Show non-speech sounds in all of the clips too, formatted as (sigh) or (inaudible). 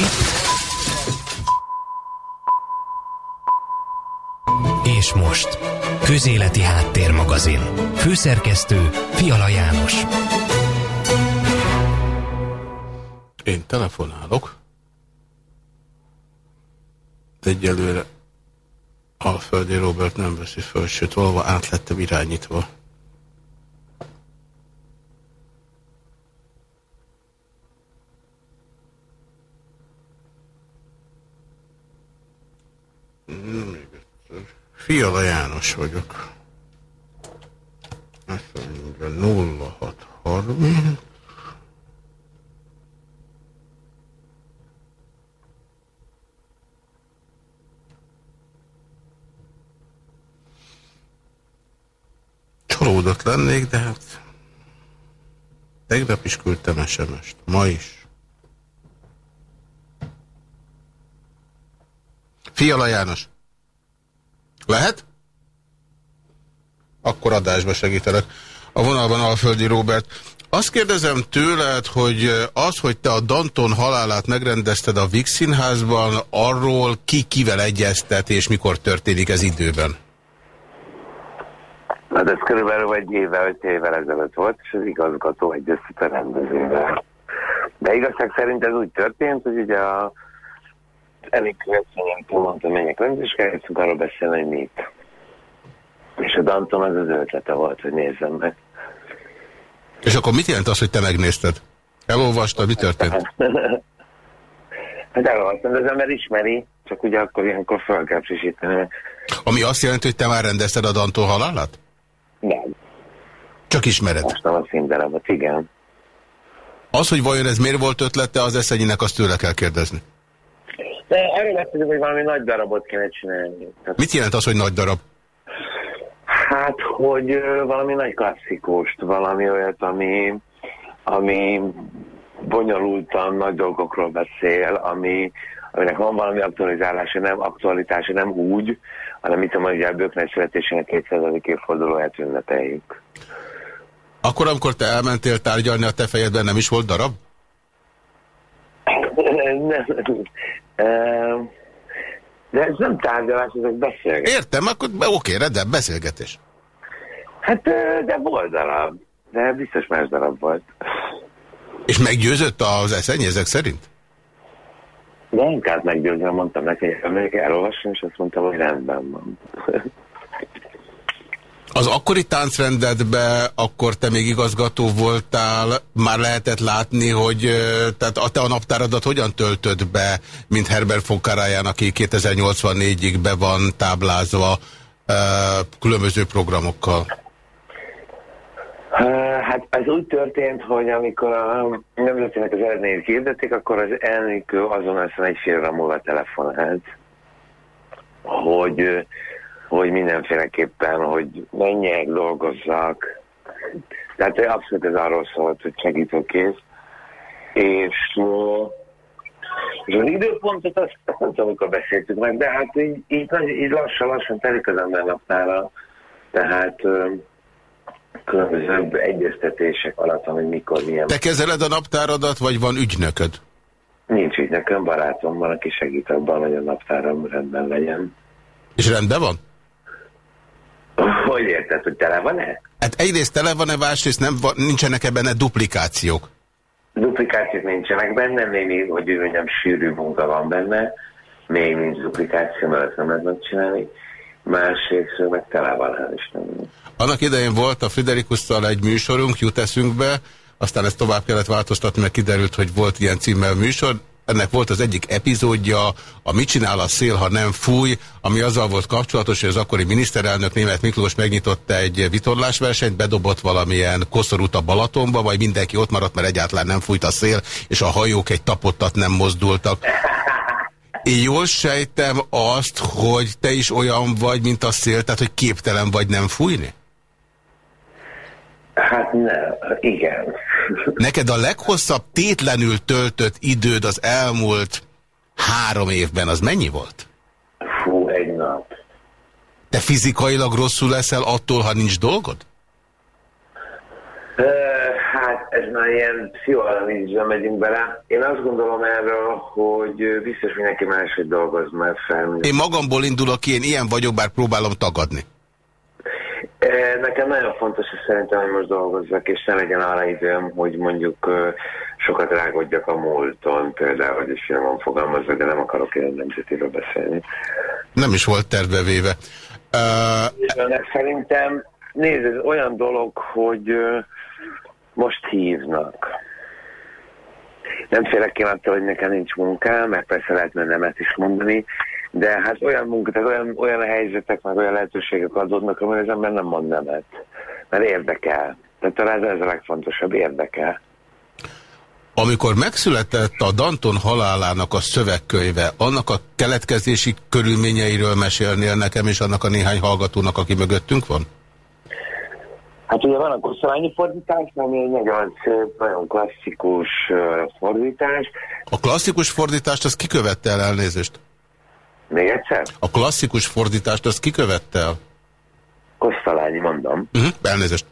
Ki? És most, Közéleti Háttérmagazin. Főszerkesztő Fiala János. Én telefonálok. Egyelőre Alföldi Robert nem veszi föl, sőt, valahol át lettem irányítva. Fiala János vagyok. Azt mondja 0630 Csalódott lennék, de hát tegnap is küldtem SMS-t, ma is. Fiala János. Lehet? Akkor adásba segítelek. A vonalban Alföldi Robert. Azt kérdezem tőled, hogy az, hogy te a Danton halálát megrendezted a Vix Színházban, arról ki kivel egyeztet, és mikor történik ez időben? Hát ez körülbelül egy évvel, öt évvel ezelőtt volt, és az igazgató egyeztet a rendezővel. De igazság szerint ez úgy történt, hogy ugye a elég következően mondta, menjek rendezés, elkezdtünk arról beszélni, hogy mit. És a Danton az az ötlete volt, hogy nézzem meg. És akkor mit jelent az, hogy te megnézted? Elolvastad, mi történt? (laughs) hát elolvastam, de az ember ismeri, csak ugye akkor ilyenkor fel kell frissíteni. Ami azt jelenti, hogy te már rendezted a Danton halálát? Nem. Csak ismered? Most nem a színdarabot, igen. Az, hogy vajon ez miért volt ötlete, az eszenyinek azt tőle kell kérdezni. De arról beszélünk, hogy valami nagy darabot kéne csinálni. Tehát... Mit jelent az, hogy nagy darab? Hát, hogy valami nagy klasszikust, valami olyat, ami, ami bonyolultan nagy dolgokról beszél, ami, aminek van valami aktualizálása, nem aktualitása, nem úgy, hanem itt a magyar bőknek születésének 200. évfordulóját ünnepeljük. Akkor, amikor te elmentél tárgyalni, a te fejedben nem is volt darab? De ez nem tárgyalás, ezek beszélgetés. Értem, akkor oké, de beszélgetés. Hát, de volt darab. De biztos más darab volt. És meggyőzött az eszeny ezek szerint? De inkább meggyőzve mondtam neki, hogy elolvasom, és azt mondtam, hogy rendben van. (laughs) Az akkori táncrendedbe akkor te még igazgató voltál, már lehetett látni, hogy tehát a te a naptáradat hogyan töltöd be, mint Herbert von Karajan, aki 2084-ig be van táblázva különböző programokkal? Hát ez úgy történt, hogy amikor a nemzetének az eredményét hirdették, akkor az elnök azon egy fél múlva telefonált, hogy hogy mindenféleképpen, hogy menjek, dolgozzak. Tehát abszolút ez arról szólt, hogy segítőkész. És, és az időpontot azt, nem tudom, amikor beszéltük meg, de hát így, így, így lassan-lassan telik az ember naptára. Tehát különböző egyeztetések alatt, hogy mikor, milyen... Te kezeled a naptáradat, vagy van ügynököd? Nincs ügynököm, barátom van, aki segít abban, hogy a naptáram rendben legyen. És rendben van? Hogy érted, hogy tele van-e? Hát egyrészt tele van-e, másrészt nem, nincsenek ebben -e duplikációk? Duplikációk nincsenek benne, némi, hogy ő mondjam, sűrű munka van benne, még nincs duplikáció, mert nem lehet megcsinálni. Másrészt meg tele van, hát is nem. Annak idején volt a Friderikusszal egy műsorunk, jut eszünkbe, aztán ezt tovább kellett változtatni, mert kiderült, hogy volt ilyen címmel műsor, ennek volt az egyik epizódja, a Mit csinál a szél, ha nem fúj, ami azzal volt kapcsolatos, hogy az akkori miniszterelnök német Miklós megnyitotta egy vitorlásversenyt, bedobott valamilyen koszorút a Balatonba, vagy mindenki ott maradt, mert egyáltalán nem fújt a szél, és a hajók egy tapottat nem mozdultak. Én jól sejtem azt, hogy te is olyan vagy, mint a szél, tehát hogy képtelen vagy nem fújni? Hát nem, igen. Neked a leghosszabb tétlenül töltött időd az elmúlt három évben, az mennyi volt? Fú, egy nap. Te fizikailag rosszul leszel attól, ha nincs dolgod? Uh Hát ez már ilyen pszichoanalízisre megyünk bele. Én azt gondolom erről, hogy biztos mindenki máshogy dolgoz már fel. Én magamból indulok ki, én ilyen vagyok, bár próbálom tagadni. Nekem nagyon fontos, hogy szerintem, hogy most dolgozzak, és ne legyen arra időm, hogy mondjuk sokat rágodjak a múlton, például, hogy is van fogalmazva, de nem akarok én nemzetéről beszélni. Nem is volt tervevéve. Uh... Szerintem, nézd, ez olyan dolog, hogy most hívnak. Nem félek attól, hogy nekem nincs munkám, mert persze lehetne nemet is mondani, de hát olyan munka, tehát olyan, olyan helyzetek, meg olyan lehetőségek adódnak, amely az ember nem mond nemet. Mert érdekel. Tehát talán ez a legfontosabb, érdekel. Amikor megszületett a Danton halálának a szövegkönyve, annak a keletkezési körülményeiről mesélnél nekem és annak a néhány hallgatónak, aki mögöttünk van? Hát ugye van a koszolányi fordítás, ami egy nagyon szép, nagyon klasszikus fordítás. A klasszikus fordítást az kikövette el elnézést? Még egyszer? A klasszikus fordítást az kikövette el? Kosztalányi, mondom. Uh mhm, -huh, elnézést.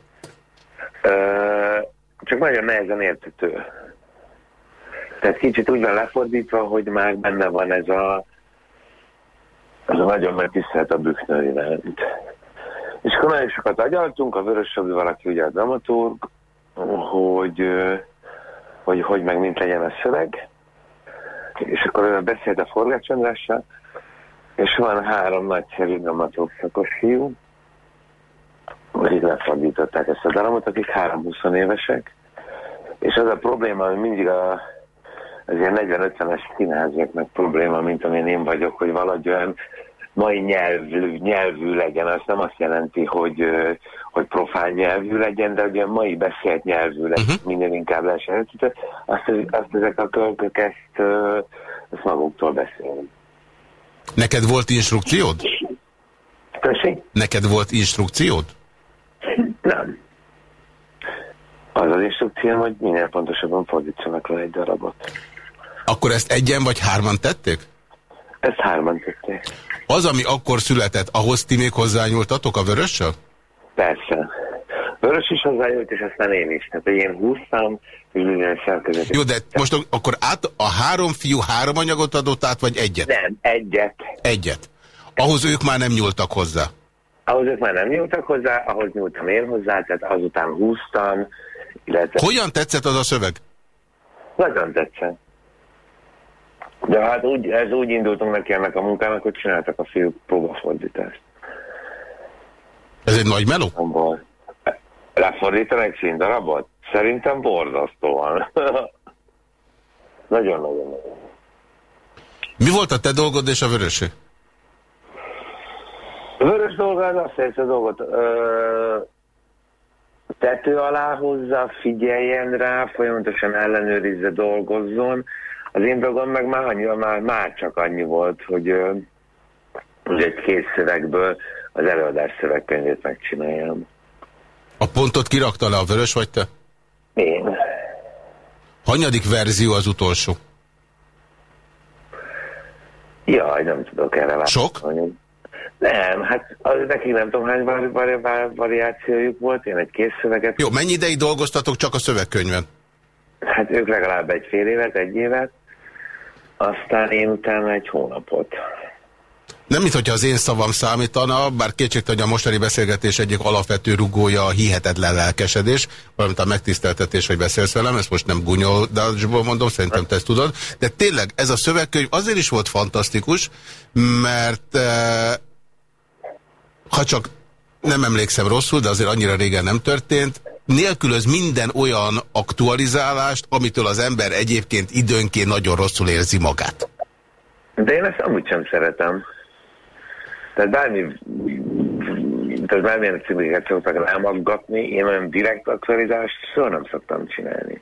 Ö, csak nagyon nehezen értető. Tehát kicsit úgy van lefordítva, hogy már benne van ez a, ez a nagyon megtisztelt a Büknő iránt. És akkor nagyon sokat agyaltunk, a Vörös Sabi valaki ugye a dramaturg, hogy, hogy hogy meg mint legyen a szöveg. És akkor beszélt a Forgács Andrással, és van három nagyszerű dramaturg szakos fiú, akik lefordították ezt a darabot, akik három 20 évesek. És az a probléma, hogy mindig a, az ilyen 40-50-es színháziaknak probléma, mint amilyen én vagyok, hogy valahogy olyan mai nyelvű, nyelvű legyen, az nem azt jelenti, hogy, hogy profán nyelvű legyen, de ugye mai beszélt nyelvű legyen, uh-huh. minél inkább lehessen. Azt, azt ezek a költök ezt, ezt maguktól beszélni. Neked volt instrukciód? Köszi? Neked volt instrukciód? Nem. Az az instrukció, hogy minél pontosabban fordítsanak le egy darabot. Akkor ezt egyen vagy hárman tették? Ezt hárman tették. Az, ami akkor született, ahhoz ti még hozzányúltatok a vörössel? Persze. Vörös is hozzájött, és aztán én is. Tehát én húztam, és minden szerkezetet. Jó, de most akkor át, a három fiú három anyagot adott át, vagy egyet? Nem, egyet. Egyet. Ahhoz ők már nem nyúltak hozzá? Ahhoz ők már nem nyúltak hozzá, ahhoz nyúltam én hozzá, tehát azután húztam, illetve... Hogyan tetszett az a szöveg? Nagyon tetszett. De hát úgy, ez úgy indultunk neki ennek a munkának, hogy csináltak a fiúk próbafordítást. Ez egy nagy meló? Lefordítani egy színdarabot? Szerintem borzasztóan. (laughs) Nagyon-nagyon. Mi volt a te dolgod és a vörösé? A vörös dolga az azt jelenti a dolgot. Ö, tető alá hozza, figyeljen rá, folyamatosan ellenőrizze, dolgozzon. Az én dolgom meg már, annyi, már, már csak annyi volt, hogy, hogy egy kész szövegből az előadás szövegkönyvét megcsináljam. A pontot kirakta le a vörös, vagy te? Én. Hanyadik verzió az utolsó? Jaj, nem tudok erre látni. Sok? Nem, hát az nekik nem tudom hány vari, vari, vari, variációjuk volt, én egy kész szöveget. Jó, mennyi ideig dolgoztatok csak a szövegkönyven? Hát ők legalább egy fél évet, egy évet, aztán én utána egy hónapot. Nem, mint hogyha az én szavam számítana, bár kétségtelen, hogy a mostani beszélgetés egyik alapvető rugója a hihetetlen lelkesedés, valamint a megtiszteltetés, hogy beszélsz velem, ezt most nem gunyolásból mondom, szerintem te ezt tudod, de tényleg ez a szövegkönyv azért is volt fantasztikus, mert eh, ha csak nem emlékszem rosszul, de azért annyira régen nem történt, nélkülöz minden olyan aktualizálást, amitől az ember egyébként időnként nagyon rosszul érzi magát. De én ezt amúgy sem szeretem. Tehát bármi, tehát bármilyen címeket szoktak elmaggatni, én olyan direkt aktualizást soha nem szoktam csinálni.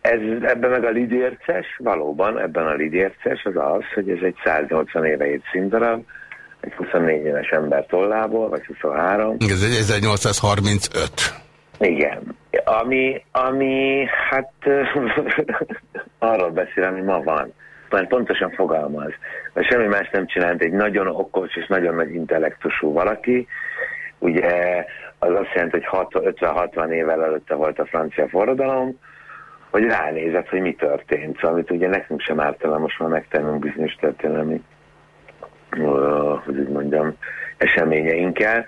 Ez, ebben meg a lidérces, valóban ebben a lidérces az az, hogy ez egy 180 éve ért színdarab, egy 24 éves ember tollából, vagy 23. Ez egy 1835. Igen. Ami, ami hát (laughs) arról beszél, ami ma van. Mert pontosan fogalmaz. Mert semmi más nem csinált egy nagyon okos és nagyon nagy intellektusú valaki, ugye az azt jelenti, hogy 50-60 évvel előtte volt a francia forradalom, hogy ránézett, hogy mi történt. Szóval, amit ugye nekünk sem ártalán most már megtennünk bizonyos történelmi, hogy úgy mondjam, eseményeinkkel,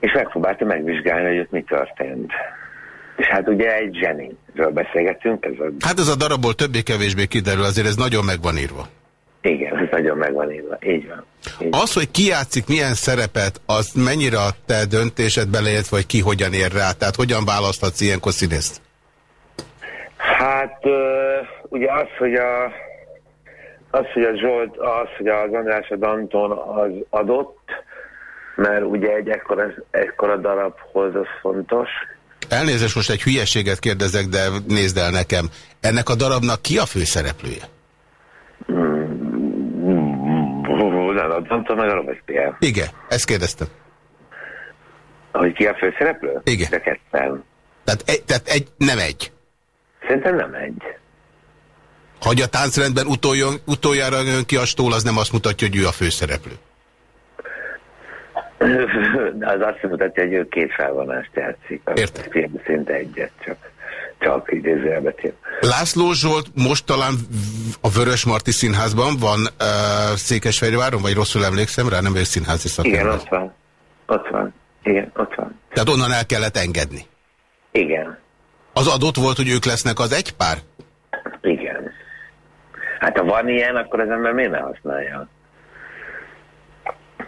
és megpróbálta megvizsgálni, hogy ott mi történt. És hát ugye egy zseniről beszélgetünk. Ez a... Hát ez a darabból többé-kevésbé kiderül, azért ez nagyon meg van írva. Igen, ez nagyon meg van írva. Így van. Így az, hogy ki játszik milyen szerepet, az mennyire a te döntésed beleért, vagy ki hogyan ér rá? Tehát hogyan választhatsz ilyenkor színészt? Hát ugye az, hogy a az, hogy a Zsolt, az, hogy az András a Danton az adott, mert ugye egy ekkora, ekkora darabhoz az fontos. Elnézést, most egy hülyeséget kérdezek, de nézd el nekem. Ennek a darabnak ki a főszereplője? a Danton meg a Robespierre. Igen, ezt kérdeztem. Hogy ki a főszereplő? Igen. De ketten. Tehát egy, tehát egy, nem egy. Szerintem nem egy. Hogy a táncrendben utoljon, utoljára jön ki a stól, az nem azt mutatja, hogy ő a főszereplő. Az azt mutatja, hogy ő két felvonást játszik. Értem. Szinte egyet csak. Csak idézőjelbetén. László Zsolt most talán a Vörös Marti Színházban van uh, Székesfehérváron, vagy rosszul emlékszem rá, nem vagyok színházi szakember. Igen, ott van. Ott van. Igen, ott van. Tehát onnan el kellett engedni. Igen. Az adott volt, hogy ők lesznek az egy pár? Igen. Hát ha van ilyen, akkor az ember miért ne használja?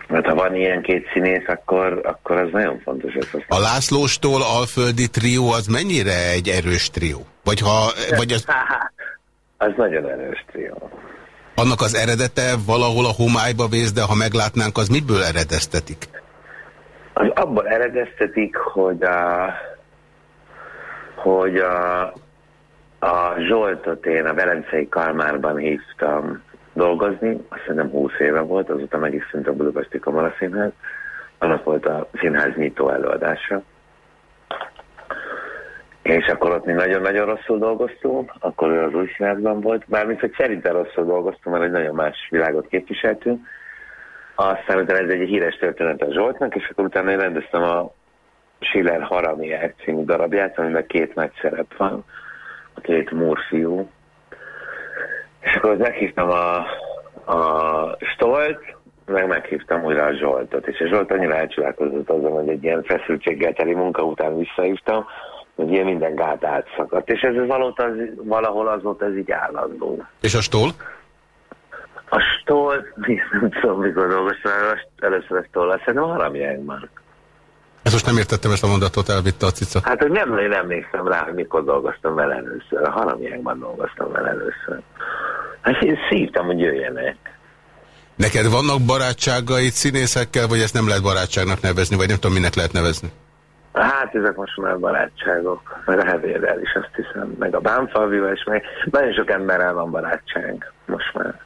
Mert ha van ilyen két színész, akkor, akkor az nagyon fontos. Ez a Lászlóstól Alföldi trió az mennyire egy erős trió? Vagy ha... Vagy az... (laughs) az nagyon erős trió. Annak az eredete valahol a homályba vész, de ha meglátnánk, az miből eredeztetik? Az abból eredeztetik, hogy a, hogy a, a Zsoltot én a Velencei Kalmárban hívtam dolgozni, azt hiszem 20 éve volt, azóta meg is szűnt a Budapesti Kamaraszínház, annak volt a színház nyitó előadása. És akkor ott mi nagyon-nagyon rosszul dolgoztunk, akkor ő az új színházban volt, bármint, hogy szerintem rosszul dolgoztunk, mert egy nagyon más világot képviseltünk. Aztán utána ez egy híres történet a Zsoltnak, és akkor utána én rendeztem a Schiller Haramiák című darabját, amiben két nagy szerep van, a két múrfiú. És akkor meghívtam a, a Stolt, meg meghívtam újra a Zsoltot, és a Zsolt annyira elcsodálkozott azon, hogy egy ilyen feszültséggel teli munka után visszahívtam, hogy ilyen minden gát átszakadt. És ez valóta az, valahol az volt ez így állandó. És a Stol? A Stol, nem tudom, mikor dolgoztam, először a Stol, azt szerintem a Haramiánkban. Ezt most nem értettem ezt a mondatot, elvitte a cica. Hát, hogy nem, én emlékszem rá, hogy mikor dolgoztam vele először. A haramiákban dolgoztam vele először. Hát én szívtam, hogy jöjjenek. Neked vannak barátságaid színészekkel, vagy ezt nem lehet barátságnak nevezni, vagy nem tudom, minek lehet nevezni? Hát ezek most már barátságok, meg a hevérrel is azt hiszem, meg a bánfalvival is, meg nagyon sok emberrel van barátság most már.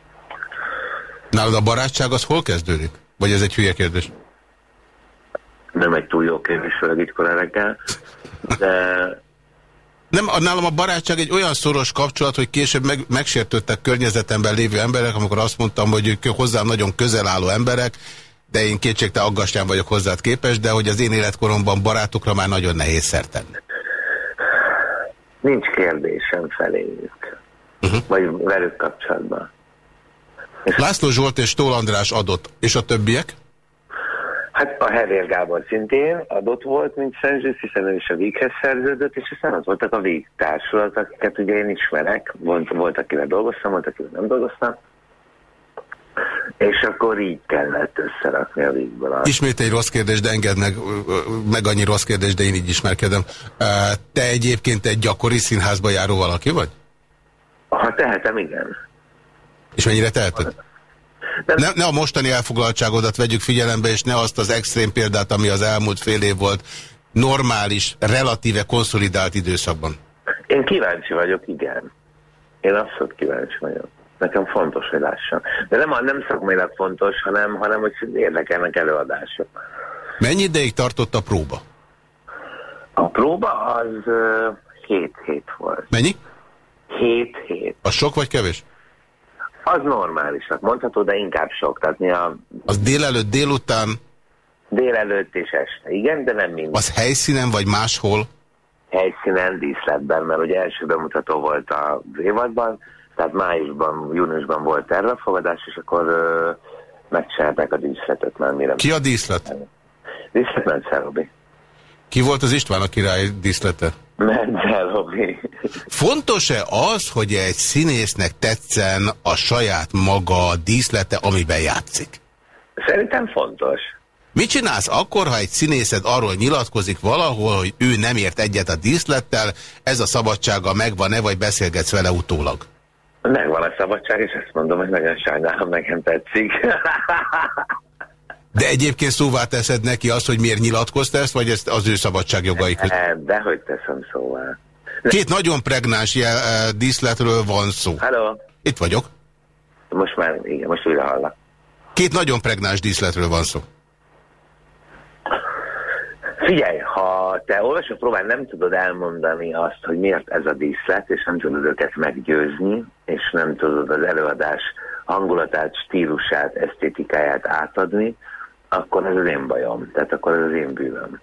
Nálad a barátság az hol kezdődik? Vagy ez egy hülye kérdés? nem egy túl jó kérdés, főleg itt korán reggel, de... Nem, nálam a barátság egy olyan szoros kapcsolat, hogy később meg, megsértődtek környezetemben lévő emberek, amikor azt mondtam, hogy ők hozzám nagyon közel álló emberek, de én kétségte aggastyán vagyok hozzád képes, de hogy az én életkoromban barátokra már nagyon nehéz szertenni. Nincs kérdésem feléjük. Uh -huh. Vagy velük kapcsolatban. László Zsolt és Tól András adott, és a többiek? Hát a Herér Gábor szintén adott volt, mint Szenzsész, hiszen ő is a Víghez szerződött, és aztán az voltak a Víg társulat, akiket ugye én ismerek, volt, volt akivel dolgoztam, volt akivel nem dolgoztam, és akkor így kellett összerakni a vígből. Ismét egy rossz kérdés, de engedd meg, meg annyi rossz kérdés, de én így ismerkedem. Te egyébként egy gyakori színházba járó valaki vagy? Ha tehetem, igen. És mennyire teheted? Ne, ne a mostani elfoglaltságodat vegyük figyelembe, és ne azt az extrém példát, ami az elmúlt fél év volt normális, relatíve konszolidált időszakban. Én kíváncsi vagyok, igen. Én abszolút kíváncsi vagyok. Nekem fontos, hogy lássam. De nem, nem szakmailag fontos, hanem, hanem hogy érdekelnek előadások. Mennyi ideig tartott a próba? A próba az 7 uh, hét volt. Mennyi? 7 hét. Az sok vagy kevés? Az normálisnak mondható, de inkább sok. Tehát mi a... Az délelőtt, délután? Délelőtt és este, igen, de nem mindig. Az helyszínen vagy máshol? Helyszínen, díszletben, mert ugye első bemutató volt az évadban, tehát májusban, júniusban volt tervefogadás, és akkor ö, megcsinálták a díszletet már mire. Ki a díszlet? Díszlet Menzel Robi. Ki volt az István a király díszlete? Robi. Fontos-e az, hogy egy színésznek tetszen a saját maga díszlete, amiben játszik? Szerintem fontos. Mit csinálsz akkor, ha egy színészed arról nyilatkozik valahol, hogy ő nem ért egyet a díszlettel, ez a szabadsága megvan-e, vagy beszélgetsz vele utólag? Megvan a szabadság, és ezt mondom, hogy nagyon sajnálom, nekem tetszik. (laughs) De egyébként szóvá teszed neki azt, hogy miért nyilatkozta ezt, vagy ezt az ő szabadságjogaik? De hogy teszem szóvá. Két nagyon pregnáns jel, uh, díszletről van szó. Halló? Itt vagyok. Most már, igen, most újra hallak. Két nagyon pregnáns díszletről van szó. Figyelj, ha te olvasó próbán nem tudod elmondani azt, hogy miért ez a díszlet, és nem tudod őket meggyőzni, és nem tudod az előadás hangulatát, stílusát, esztétikáját átadni, akkor ez az én bajom. Tehát akkor ez az én bűnöm.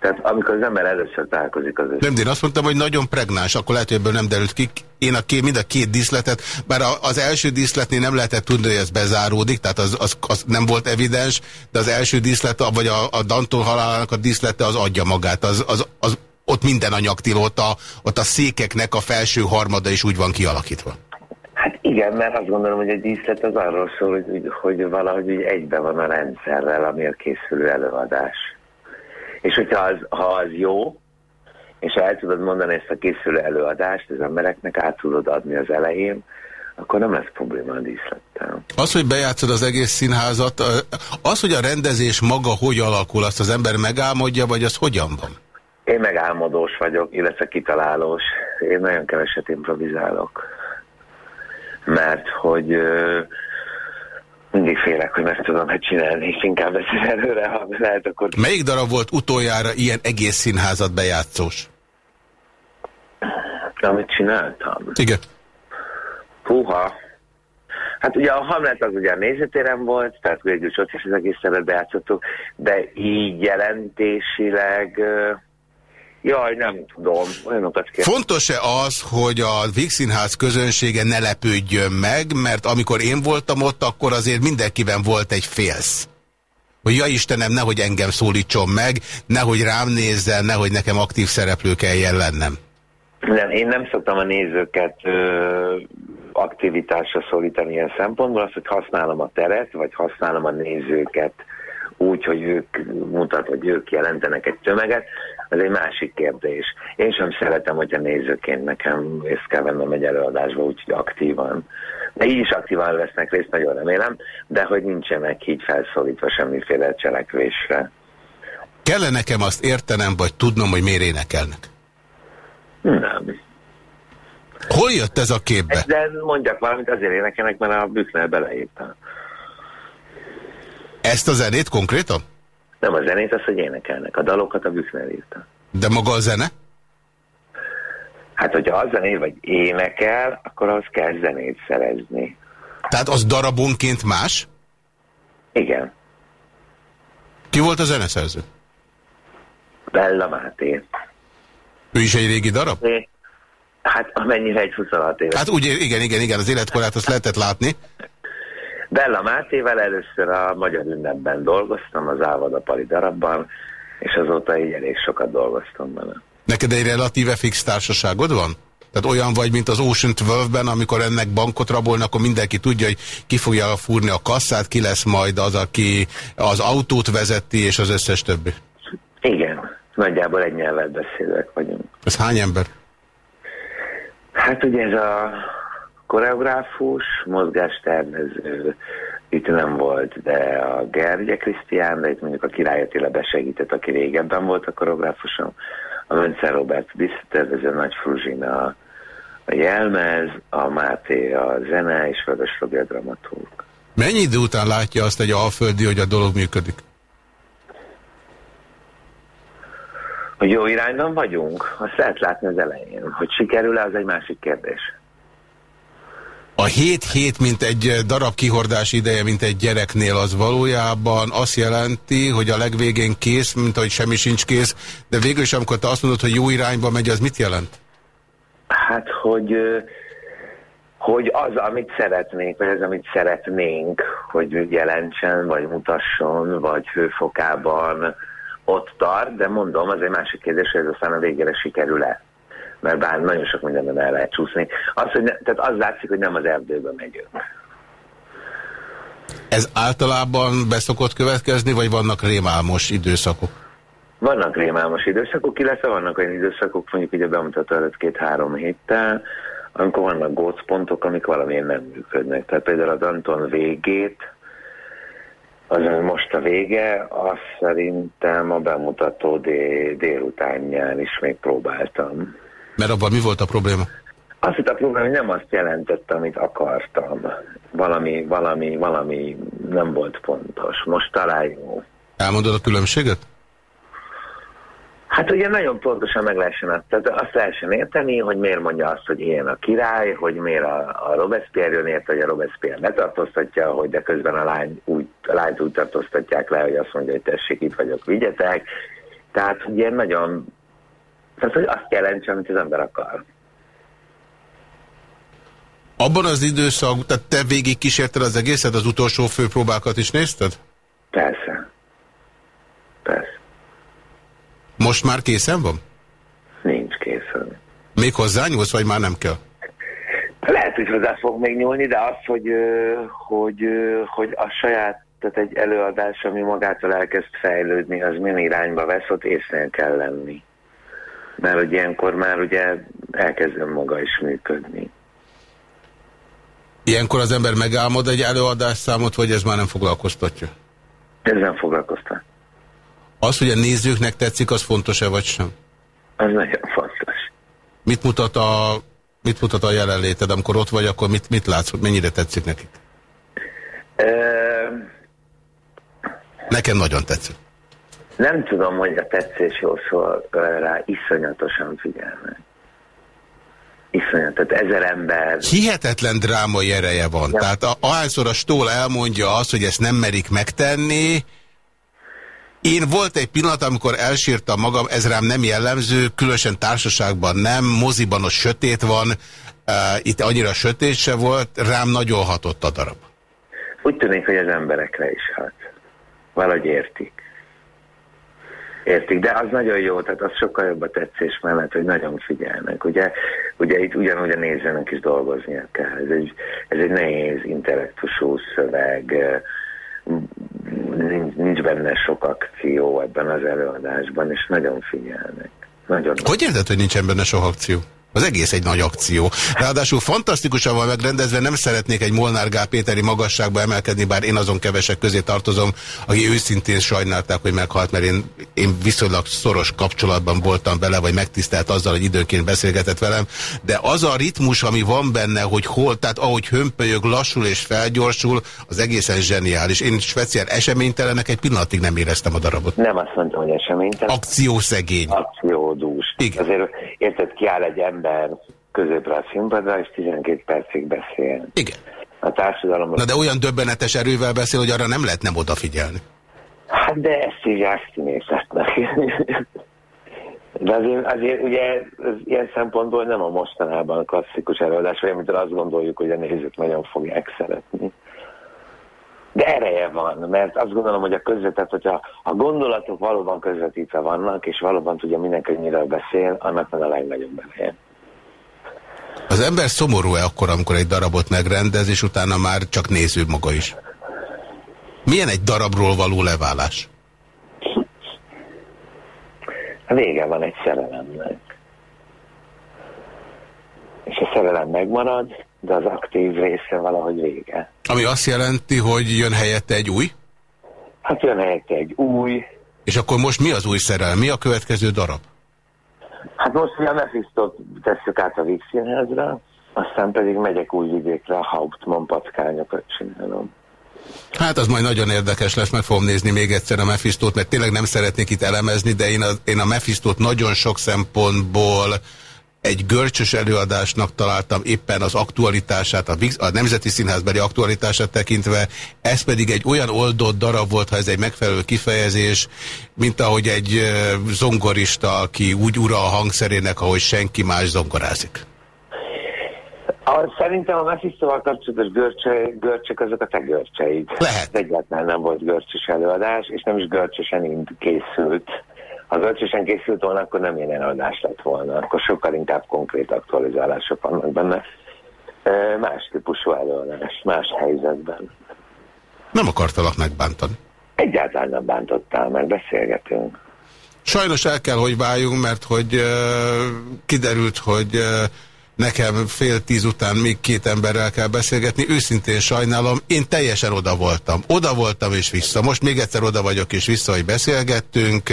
Tehát amikor az ember először találkozik az Nem, én azt mondtam, hogy nagyon pregnás, akkor lehet, hogy ebből nem derült ki. Én a két, mind a két díszletet, bár az első díszletnél nem lehetett tudni, hogy ez bezáródik, tehát az, az, az nem volt evidens, de az első díszlet, vagy a, a Danton halálának a díszlete az adja magát. Az, az, az, ott minden anyagtil, ott a, ott a székeknek a felső harmada is úgy van kialakítva. Igen, mert azt gondolom, hogy egy díszlet az arról szól, hogy, hogy valahogy úgy egybe van a rendszerrel, ami a készülő előadás. És hogyha az, ha az jó, és el tudod mondani ezt a készülő előadást az embereknek, át tudod adni az elején, akkor nem lesz probléma a díszlettel. Az, hogy bejátszod az egész színházat, az, hogy a rendezés maga hogy alakul, azt az ember megálmodja, vagy az hogyan van? Én megálmodós vagyok, illetve kitalálós. Én nagyon keveset improvizálok. Mert hogy mindig félek, hogy meg tudom -e csinálni, és inkább ezt előre, ha lehet, akkor... Melyik darab volt utoljára ilyen egész színházat bejátszós? Amit csináltam? Igen. Húha. Hát ugye a Hamlet az ugye a nézőtéren volt, tehát végül ott is az egész bejátszottuk, de így jelentésileg... Jaj, nem tudom. Olyanokat kell. Fontos-e az, hogy a Vígszínház közönsége ne lepődjön meg, mert amikor én voltam ott, akkor azért mindenkiben volt egy félsz. Hogy ja Istenem, nehogy engem szólítson meg, nehogy rám nézzen, nehogy nekem aktív szereplő kelljen lennem. Nem, én nem szoktam a nézőket ö, aktivitásra szólítani ilyen szempontból, az, hogy használom a teret, vagy használom a nézőket úgy, hogy ők mutat, hogy ők jelentenek egy tömeget, az egy másik kérdés. Én sem szeretem, hogyha nézőként nekem részt kell vennem egy előadásba, úgyhogy aktívan. De így is aktívan vesznek részt, nagyon remélem, de hogy nincsenek így felszólítva semmiféle cselekvésre. Kell nekem azt értenem, vagy tudnom, hogy miért énekelnek? Nem. Hol jött ez a képbe? De mondjak valamit, azért énekelnek, mert a Büchner beleírta. Ezt a zenét konkrétan? Nem a zenét, az, hogy énekelnek. A dalokat a Büchner írta. De maga a zene? Hát, hogyha az zenél, vagy énekel, akkor az kell zenét szerezni. Tehát az darabonként más? Igen. Ki volt a zeneszerző? Bella Máté. Ő is egy régi darab? É. Hát amennyire egy 26 éves. Hát úgy, igen, igen, igen, az életkorát azt lehetett látni. Bella Mátével először a Magyar Ünnepben dolgoztam, az Ávada Pali darabban, és azóta így elég sokat dolgoztam benne. Neked egy relatíve fix társaságod van? Tehát olyan vagy, mint az Ocean 12-ben, amikor ennek bankot rabolnak, akkor mindenki tudja, hogy ki fogja fúrni a kasszát, ki lesz majd az, aki az autót vezeti, és az összes többi. Igen, nagyjából egy nyelvet beszélőek vagyunk. Ez hány ember? Hát ugye ez a koreográfus, mozgástervező, itt nem volt, de a Gergye Krisztián, de itt mondjuk a Király Attila besegített, aki régebben volt a koreográfusom, a Möncer Robert visszatervező, Nagy Fruzsina a, a jelmez, a Máté a zene, és Vörös Robi a dramaturg. Mennyi idő után látja azt egy alföldi, hogy a dolog működik? Hogy jó irányban vagyunk? Azt lehet látni az elején. Hogy sikerül-e, az egy másik kérdés. A hét hét, mint egy darab kihordás ideje, mint egy gyereknél, az valójában azt jelenti, hogy a legvégén kész, mint ahogy semmi sincs kész, de végül is, amikor te azt mondod, hogy jó irányba megy, az mit jelent? Hát, hogy, hogy az, amit szeretnék, vagy az, amit szeretnénk, hogy jelentsen, vagy mutasson, vagy hőfokában ott tart, de mondom, az egy másik kérdés, hogy ez aztán a végére sikerül-e mert bár nagyon sok mindenben el lehet csúszni. Az, hogy ne, tehát az látszik, hogy nem az erdőbe megyünk. Ez általában beszokott következni, vagy vannak rémálmos időszakok? Vannak rémálmos időszakok, illetve vannak olyan időszakok, mondjuk ugye bemutató előtt két-három héttel, amikor vannak gócpontok, amik valamilyen nem működnek. Tehát például az Anton végét, az most a vége, azt szerintem a bemutató dél, délutánján is még próbáltam. Mert abban mi volt a probléma? Azt hitt a probléma, hogy nem azt jelentette, amit akartam. Valami, valami, valami nem volt pontos. Most találjuk. Elmondod a különbséget? Hát ugye nagyon pontosan meg lehessen, tehát azt lehessen érteni, hogy miért mondja azt, hogy ilyen a király, hogy miért a, a Robespierre jön ért, hogy a Robespierre letartóztatja, hogy de közben a, lány úgy, a lányt úgy tartóztatják le, hogy azt mondja, hogy tessék, itt vagyok, vigyetek. Tehát ugye nagyon tehát, hogy azt jelentse, amit az ember akar. Abban az időszak, tehát te végig kísérted az egészet, az utolsó főpróbákat is nézted? Persze. Persze. Most már készen van? Nincs készen. Még hozzányúlsz, vagy már nem kell? Lehet, hogy hozzá fog még nyúlni, de az, hogy, hogy, hogy a saját, tehát egy előadás, ami magától elkezd fejlődni, az milyen irányba vesz, ott észnél kell lenni mert hogy ilyenkor már ugye elkezdem maga is működni. Ilyenkor az ember megálmod egy előadásszámot, vagy ez már nem foglalkoztatja? Ez nem foglalkoztat. Az, hogy a nézőknek tetszik, az fontos-e vagy sem? Az nagyon fontos. Mit mutat a, mit mutat a jelenléted, amikor ott vagy, akkor mit, mit látsz, mennyire tetszik nekik? Uh... Nekem nagyon tetszik. Nem tudom, hogy a tetszés jó szól rá, iszonyatosan figyelnek. Iszonyat, tehát ezer ember... Hihetetlen drámai ereje van. Ja. Tehát ahányszor a stól elmondja azt, hogy ezt nem merik megtenni, én volt egy pillanat, amikor elsírtam magam, ez rám nem jellemző, különösen társaságban nem, moziban ott sötét van, uh, itt annyira sötét se volt, rám nagyon hatott a darab. Úgy tűnik, hogy az emberekre is hat. Valahogy értik. Értik, de az nagyon jó, tehát az sokkal jobb a tetszés mellett, hogy nagyon figyelnek. Ugye, ugye itt ugyanúgy a nézőnek is dolgoznia kell. Ez egy, ez egy nehéz intellektusú szöveg, nincs, benne sok akció ebben az előadásban, és nagyon figyelnek. Nagyon hogy érted, hogy nincsen benne sok akció? Az egész egy nagy akció. Ráadásul fantasztikusan van megrendezve, nem szeretnék egy Molnár Gál Péteri magasságba emelkedni, bár én azon kevesek közé tartozom, aki őszintén sajnálták, hogy meghalt, mert én, én viszonylag szoros kapcsolatban voltam vele, vagy megtisztelt azzal, hogy időnként beszélgetett velem, de az a ritmus, ami van benne, hogy hol, tehát ahogy hömpölyög, lassul és felgyorsul, az egészen zseniális. Én speciál eseménytelenek egy pillanatig nem éreztem a darabot. Nem azt mondtam, hogy eseménytelen. Akciószegény. Akciódús. Igen. Azért érted, kiáll egy ember középre a színpadra, és 12 percig beszél. Igen. A társadalomról... Na de olyan döbbenetes erővel beszél, hogy arra nem lehet nem odafigyelni. Hát de ezt így színészetnek. (laughs) De azért, azért ugye ez ilyen szempontból nem a mostanában klasszikus előadás, vagy amitől azt gondoljuk, hogy a nézők nagyon fogják szeretni. De ereje van, mert azt gondolom, hogy a közvetett, hogyha a gondolatok valóban közvetítve vannak, és valóban tudja mindenki, hogy miről beszél, annak meg a legnagyobb ereje. Az ember szomorú-e akkor, amikor egy darabot megrendez, és utána már csak néző maga is? Milyen egy darabról való leválás? Vége van egy szerelemnek. És a szerelem megmarad, de az aktív része valahogy vége. Ami azt jelenti, hogy jön helyette egy új? Hát jön helyette egy új. És akkor most mi az új szerelem? Mi a következő darab? Hát most mi a Mephistot tesszük át a Színházra, aztán pedig megyek új vidékre, a Hauptmann patkányokat csinálom. Hát az majd nagyon érdekes lesz, meg fogom nézni még egyszer a Mephistot, mert tényleg nem szeretnék itt elemezni, de én a, én a Mephistot nagyon sok szempontból egy görcsös előadásnak találtam éppen az aktualitását, a, a Nemzeti Színházbeli aktualitását tekintve, ez pedig egy olyan oldott darab volt, ha ez egy megfelelő kifejezés, mint ahogy egy zongorista, aki úgy ura a hangszerének, ahogy senki más zongorázik. A, szerintem a Mephisto-val kapcsolatos görcse, görcsök azok a te görcseid. Lehet. Egyáltalán nem volt görcsös előadás, és nem is görcsösen készült. Ha görcsösen készült volna, akkor nem ilyen előadás lett volna. Akkor sokkal inkább konkrét aktualizálások vannak benne. Más típusú előadás, más helyzetben. Nem akartalak megbántani. Egyáltalán nem bántottál, mert beszélgetünk. Sajnos el kell, hogy váljunk, mert hogy uh, kiderült, hogy uh, nekem fél tíz után még két emberrel kell beszélgetni, őszintén sajnálom, én teljesen oda voltam. Oda voltam és vissza. Most még egyszer oda vagyok és vissza, hogy beszélgettünk,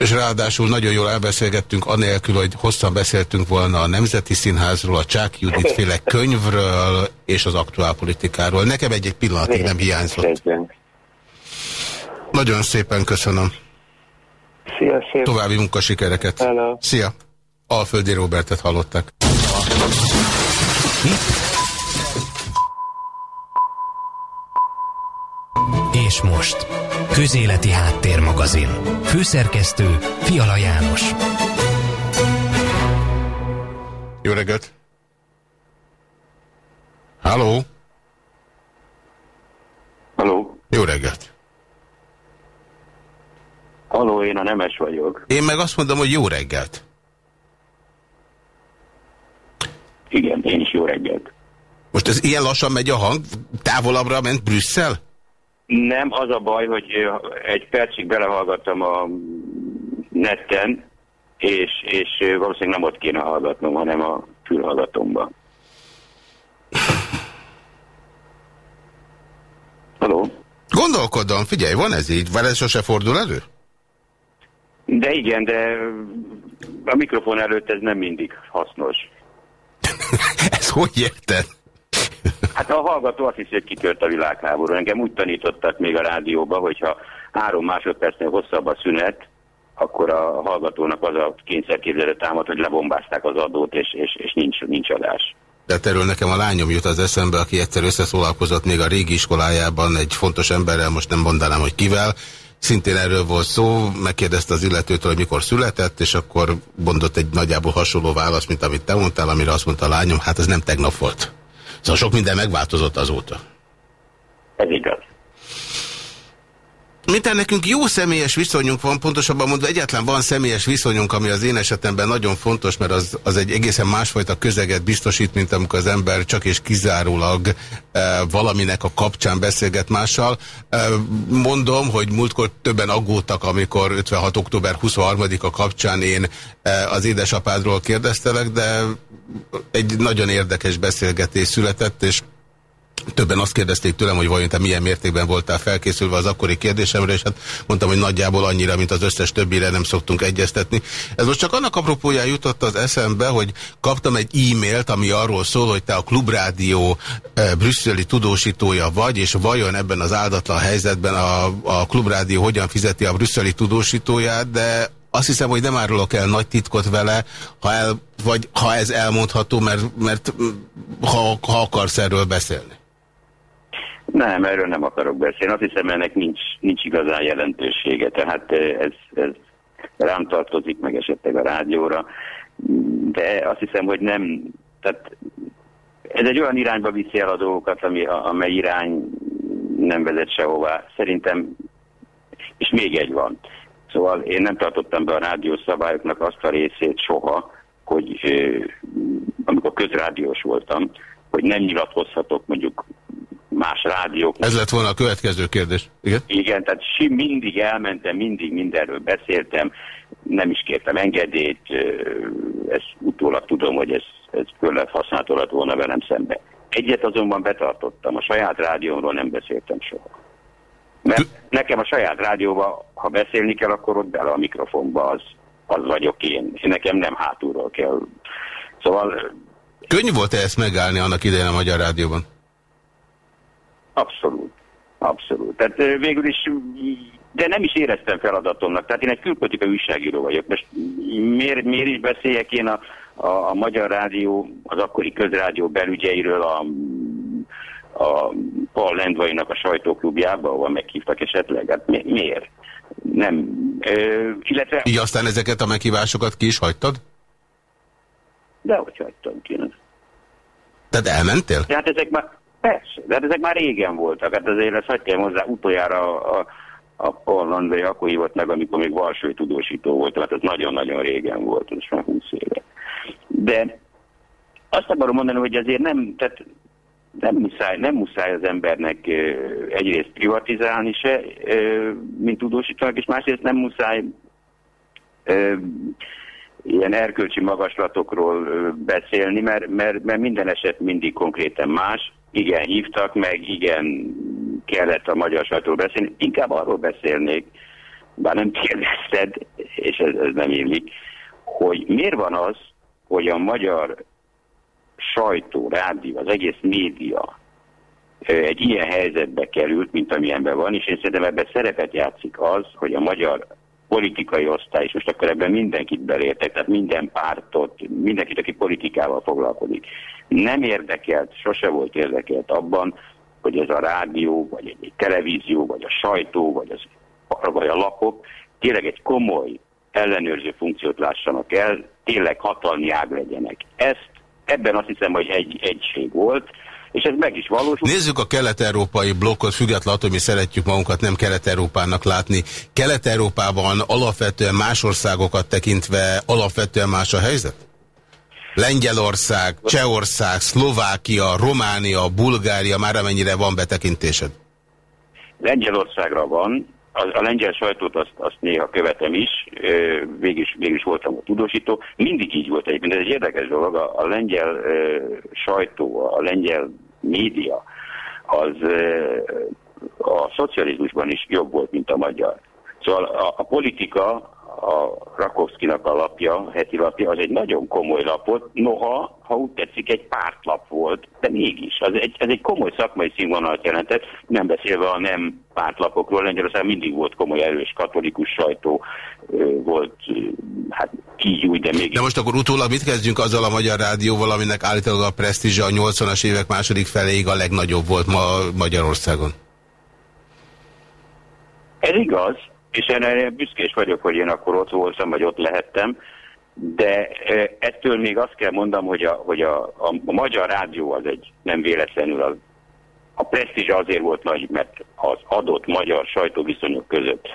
és ráadásul nagyon jól elbeszélgettünk, anélkül, hogy hosszan beszéltünk volna a Nemzeti Színházról, a Csák Judit féle könyvről és az aktuálpolitikáról. Nekem egy-egy pillanatig nem hiányzott. Nagyon szépen köszönöm. Szia, szép. További munkasikereket. Hello. Szia. Alföldi Robertet hallottak. És most, Közéleti Háttérmagazin. Főszerkesztő Fiala János. Jó reggelt! Halló! Halló! Jó reggelt! Halló, én a Nemes vagyok. Én meg azt mondom, hogy jó reggelt. Igen, én is jó reggelt. Most ez ilyen lassan megy a hang? Távolabbra ment Brüsszel? Nem, az a baj, hogy egy percig belehallgattam a netten, és, és valószínűleg nem ott kéne hallgatnom, hanem a fülhallgatomba. Haló? Gondolkodom, figyelj, van ez így? Ez sose fordul elő? De igen, de a mikrofon előtt ez nem mindig hasznos. (laughs) Ez hogy érted? Hát a hallgató azt hiszi, hogy kitört a világháború. Engem úgy tanítottak még a rádióba, hogyha három másodpercnél hosszabb a szünet, akkor a hallgatónak az a kényszerképzelő támad, hogy lebombázták az adót, és, és, és nincs, nincs adás. De erről nekem a lányom jut az eszembe, aki egyszer összeszólalkozott még a régi iskolájában egy fontos emberrel, most nem mondanám, hogy kivel, Szintén erről volt szó, megkérdezte az illetőtől, hogy mikor született, és akkor mondott egy nagyjából hasonló választ, mint amit te mondtál, amire azt mondta a lányom, hát ez nem tegnap volt. Szóval sok minden megváltozott azóta. Ez igaz. Mint nekünk jó személyes viszonyunk van, pontosabban mondva egyáltalán van személyes viszonyunk, ami az én esetemben nagyon fontos, mert az, az egy egészen másfajta közeget biztosít, mint amikor az ember csak és kizárólag e, valaminek a kapcsán beszélget mással. E, mondom, hogy múltkor többen aggódtak, amikor 56. október 23-a kapcsán én e, az édesapádról kérdeztelek, de egy nagyon érdekes beszélgetés született, és Többen azt kérdezték tőlem, hogy vajon te milyen mértékben voltál felkészülve az akkori kérdésemre, és hát mondtam, hogy nagyjából annyira, mint az összes többire nem szoktunk egyeztetni. Ez most csak annak apropóján jutott az eszembe, hogy kaptam egy e-mailt, ami arról szól, hogy te a Klubrádió e, brüsszeli tudósítója vagy, és vajon ebben az áldatlan helyzetben a, a Klubrádió hogyan fizeti a brüsszeli tudósítóját, de azt hiszem, hogy nem árulok el nagy titkot vele, ha, el, vagy ha ez elmondható, mert, mert ha, ha akarsz erről beszélni. Nem, erről nem akarok beszélni. Azt hiszem, ennek nincs, nincs igazán jelentősége. Tehát ez, ez rám tartozik, meg esetleg a rádióra. De azt hiszem, hogy nem... Tehát ez egy olyan irányba viszi el a dolgokat, ami, amely irány nem vezet sehová. Szerintem, és még egy van. Szóval én nem tartottam be a rádiószabályoknak azt a részét soha, hogy amikor közrádiós voltam, hogy nem nyilatkozhatok mondjuk más rádiók. Ez lett volna a következő kérdés. Igen, Igen tehát mindig elmentem, mindig mindenről beszéltem, nem is kértem engedélyt, ezt utólag tudom, hogy ez, ez lett használható lett volna velem szembe. Egyet azonban betartottam, a saját rádiómról nem beszéltem soha. Mert nekem a saját rádióban, ha beszélni kell, akkor ott bele a mikrofonba, az, az vagyok én. Nekem nem hátulról kell. Szóval... Könnyű volt-e ezt megállni annak idején a Magyar Rádióban? Abszolút. Abszolút. Tehát végül is, de nem is éreztem feladatomnak. Tehát én egy külpolitikai újságíró vagyok. Most miért, miért is beszéljek én a, a, a Magyar Rádió, az akkori közrádió belügyeiről, a, a Paul Lendvainak a sajtóklubjába, ahol meghívtak esetleg? Hát mi, miért? Nem. Ö, illetve... Így aztán ezeket a meghívásokat ki is hagytad? De hogy hagytam ki. Tehát elmentél? Tehát ezek már, persze, de hát ezek már régen voltak. Hát azért ezt hagytam hozzá utoljára a, a, a Paul akkor hívott meg, amikor még Varsói tudósító volt, tehát ez nagyon-nagyon régen volt, ez már 20 éve. De azt akarom mondani, hogy azért nem, tehát nem muszáj, nem muszáj az embernek egyrészt privatizálni se, mint tudósítónak, és másrészt nem muszáj ilyen erkölcsi magaslatokról beszélni, mert, mert, mert minden eset mindig konkrétan más. Igen, hívtak meg, igen, kellett a magyar sajtóról beszélni. Inkább arról beszélnék, bár nem kérdezted, és ez, ez nem illik, hogy miért van az, hogy a magyar sajtó, rádió, az egész média egy ilyen helyzetbe került, mint amilyenben van, és én szerintem ebben szerepet játszik az, hogy a magyar politikai osztály, és most akkor ebben mindenkit belértek, tehát minden pártot, mindenkit, aki politikával foglalkozik. Nem érdekelt, sose volt érdekelt abban, hogy ez a rádió, vagy egy, egy televízió, vagy a sajtó, vagy, az, vagy a lapok tényleg egy komoly ellenőrző funkciót lássanak el, tényleg hatalmi ág legyenek. Ezt, ebben azt hiszem, hogy egy egység volt, és ez meg is valósul. Nézzük a kelet-európai blokkot, függetlenül attól, mi szeretjük magunkat nem kelet-európának látni. Kelet-európában alapvetően más országokat tekintve alapvetően más a helyzet? Lengyelország, Csehország, Szlovákia, Románia, Bulgária, már amennyire van betekintésed? Lengyelországra van, a, a lengyel sajtót azt, azt néha követem is, végig is voltam a tudósító. Mindig így volt egyébként, ez egy érdekes dolog. A, a lengyel ö, sajtó, a lengyel média, az ö, a szocializmusban is jobb volt, mint a magyar. Szóval a, a politika a Rakovszkinak a lapja, heti lapja, az egy nagyon komoly lapot, noha, ha úgy tetszik, egy pártlap volt, de mégis, az egy, ez egy komoly szakmai színvonalat jelentett, nem beszélve a nem pártlapokról, Lengyelország mindig volt komoly erős katolikus sajtó, volt, hát így úgy, de mégis. De most akkor utólag mit kezdjünk azzal a Magyar Rádióval, aminek állítólag a presztízse a 80-as évek második feléig a legnagyobb volt ma Magyarországon? Ez igaz, és erre büszkés vagyok, hogy én akkor ott voltam, vagy ott lehettem, de ettől még azt kell mondanom, hogy a, hogy a, a, a magyar rádió az egy nem véletlenül az, a presztízs azért volt nagy, mert az adott magyar sajtóviszonyok között,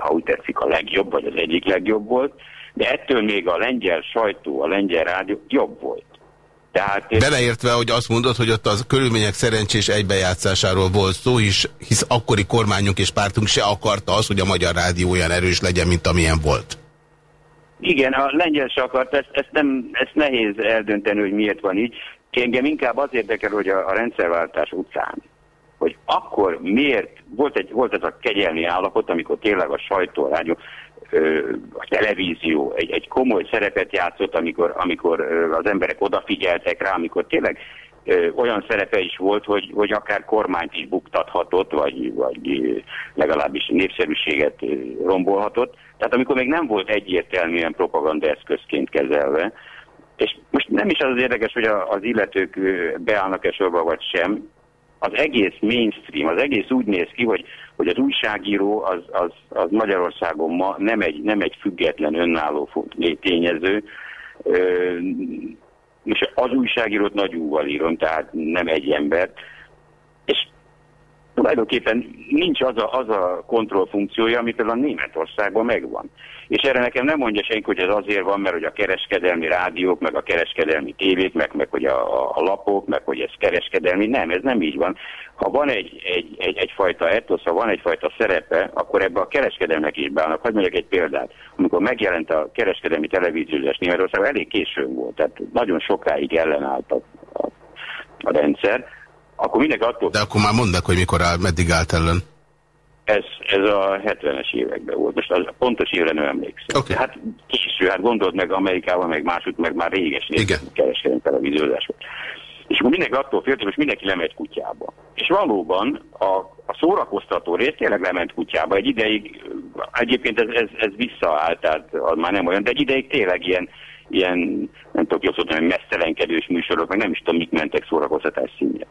ha úgy tetszik, a legjobb, vagy az egyik legjobb volt, de ettől még a lengyel sajtó, a lengyel rádió jobb volt. Tehát, Beleértve, hogy azt mondod, hogy ott az körülmények szerencsés egybejátszásáról volt szó, hisz, hisz akkori kormányunk és pártunk se akarta az, hogy a Magyar Rádió olyan erős legyen, mint amilyen volt. Igen, a lengyel se akart, ezt, ezt, nem, ezt nehéz eldönteni, hogy miért van így. Engem inkább az érdekel, hogy a, a rendszerváltás után, hogy akkor miért, volt, egy, volt ez a kegyelmi állapot, amikor tényleg a sajtó, a rádió a televízió egy, egy komoly szerepet játszott, amikor, amikor az emberek odafigyeltek rá, amikor tényleg olyan szerepe is volt, hogy, hogy akár kormányt is buktathatott, vagy, vagy legalábbis népszerűséget rombolhatott. Tehát amikor még nem volt egyértelműen propaganda eszközként kezelve, és most nem is az, érdekes, hogy az illetők beállnak-e sorba vagy sem, az egész mainstream, az egész úgy néz ki, hogy, hogy az újságíró az, az, az Magyarországon ma nem egy, nem egy független, önálló tényező, és az újságírót nagy úval írom, tehát nem egy embert, és tulajdonképpen nincs az a, az a kontrollfunkciója, amit a Németországban megvan. És erre nekem nem mondja senki, hogy ez azért van, mert hogy a kereskedelmi rádiók, meg a kereskedelmi tévék, meg, meg hogy a, a lapok, meg hogy ez kereskedelmi. Nem, ez nem így van. Ha van egy, egy, egy, egyfajta etosz, ha van egyfajta szerepe, akkor ebbe a kereskedelmek is beállnak. Hogy mondjak egy példát. Amikor megjelent a kereskedelmi televíziós Németország, elég későn volt, tehát nagyon sokáig ellenállt a, a, a rendszer akkor mindenki attól... De akkor már mondd hogy mikor áll, meddig állt ellen. Ez, ez a 70-es években volt. Most az, pontos évre nem emlékszem. Okay. Hát késő, hát gondold meg Amerikában, meg máshogy, meg már réges kereskedelmi televíziózás volt. És akkor mindenki attól félt, hogy most mindenki lemegy kutyába. És valóban a, a szórakoztató rész tényleg lement kutyába. Egy ideig, egyébként ez, ez, ez visszaállt, tehát az már nem olyan, de egy ideig tényleg ilyen, ilyen nem tudok jobb szóval, mesztelenkedős műsorok, meg nem is tudom, mik mentek szórakoztatás színje.